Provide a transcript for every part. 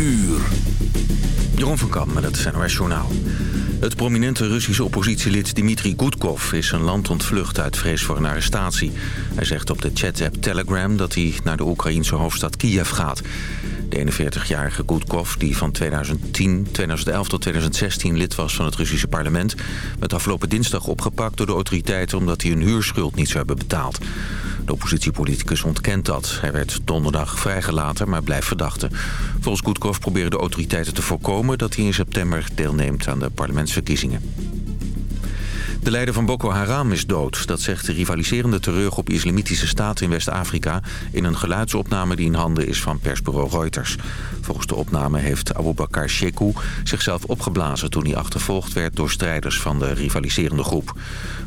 uur. Jeroen van Kam met het NOS Journaal. Het prominente Russische oppositielid Dmitri Gudkov is zijn land ontvlucht uit vrees voor een arrestatie. Hij zegt op de chat-app Telegram dat hij naar de Oekraïense hoofdstad Kiev gaat. De 41-jarige Gudkov, die van 2010, 2011 tot 2016 lid was van het Russische parlement... werd afgelopen dinsdag opgepakt door de autoriteiten omdat hij een huurschuld niet zou hebben betaald. De oppositiepoliticus ontkent dat. Hij werd donderdag vrijgelaten, maar blijft verdachte. Volgens Gudkov proberen de autoriteiten te voorkomen dat hij in september deelneemt aan de parlementsverkiezingen. De leider van Boko Haram is dood. Dat zegt de rivaliserende terreurgroep Islamitische Staat in West-Afrika... in een geluidsopname die in handen is van persbureau Reuters. Volgens de opname heeft Abu Bakr Shekou zichzelf opgeblazen... toen hij achtervolgd werd door strijders van de rivaliserende groep.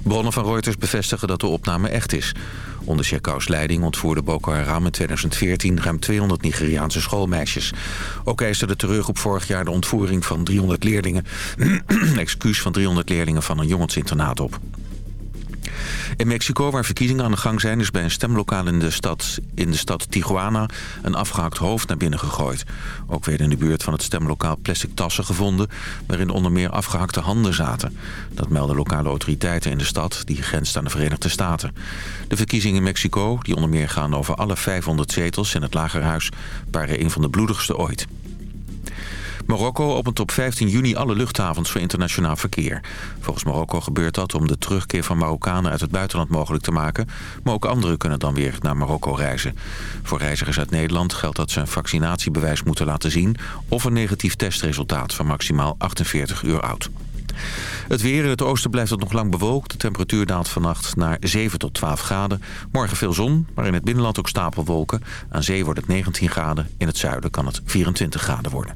Bronnen van Reuters bevestigen dat de opname echt is. Onder Shekou's leiding ontvoerde Boko Haram in 2014 ruim 200 Nigeriaanse schoolmeisjes. Ook eiste de terreurgroep vorig jaar de ontvoering van 300 leerlingen... excuus van 300 leerlingen van een jongensinternaat op. In Mexico, waar verkiezingen aan de gang zijn... is bij een stemlokaal in de stad, in de stad Tijuana een afgehakt hoofd naar binnen gegooid. Ook werden in de buurt van het stemlokaal plastic tassen gevonden... waarin onder meer afgehakte handen zaten. Dat melden lokale autoriteiten in de stad, die grenst aan de Verenigde Staten. De verkiezingen in Mexico, die onder meer gaan over alle 500 zetels in het Lagerhuis... waren een van de bloedigste ooit. Marokko opent op 15 juni alle luchthavens voor internationaal verkeer. Volgens Marokko gebeurt dat om de terugkeer van Marokkanen uit het buitenland mogelijk te maken. Maar ook anderen kunnen dan weer naar Marokko reizen. Voor reizigers uit Nederland geldt dat ze een vaccinatiebewijs moeten laten zien... of een negatief testresultaat van maximaal 48 uur oud. Het weer in het oosten blijft het nog lang bewolkt. De temperatuur daalt vannacht naar 7 tot 12 graden. Morgen veel zon, maar in het binnenland ook stapelwolken. Aan zee wordt het 19 graden. In het zuiden kan het 24 graden worden.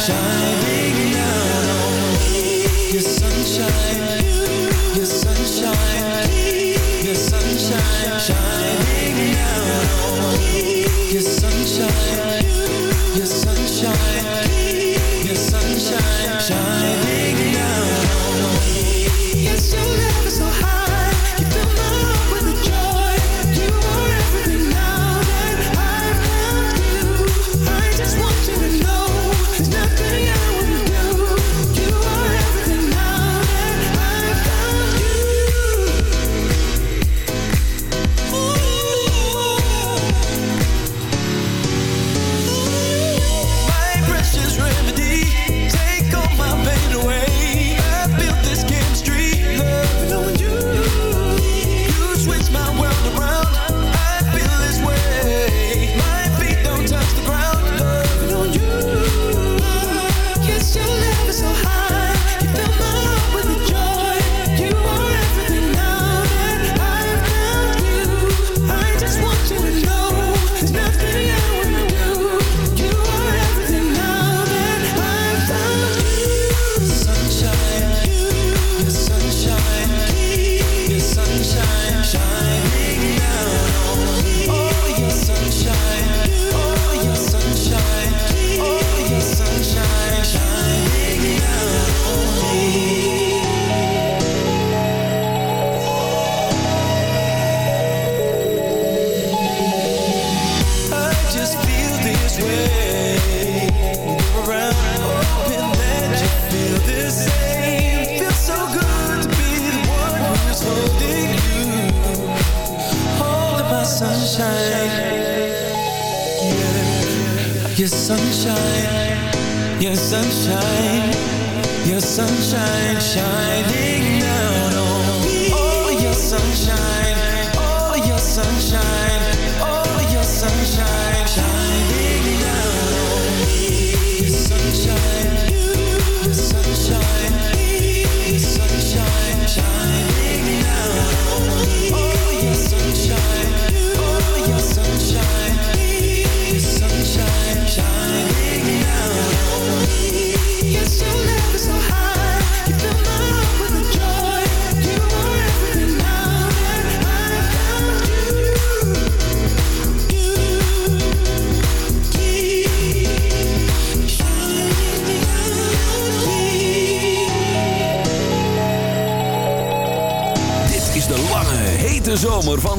shine. your sunshine shines.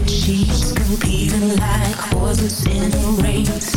She's competing like horses in a race.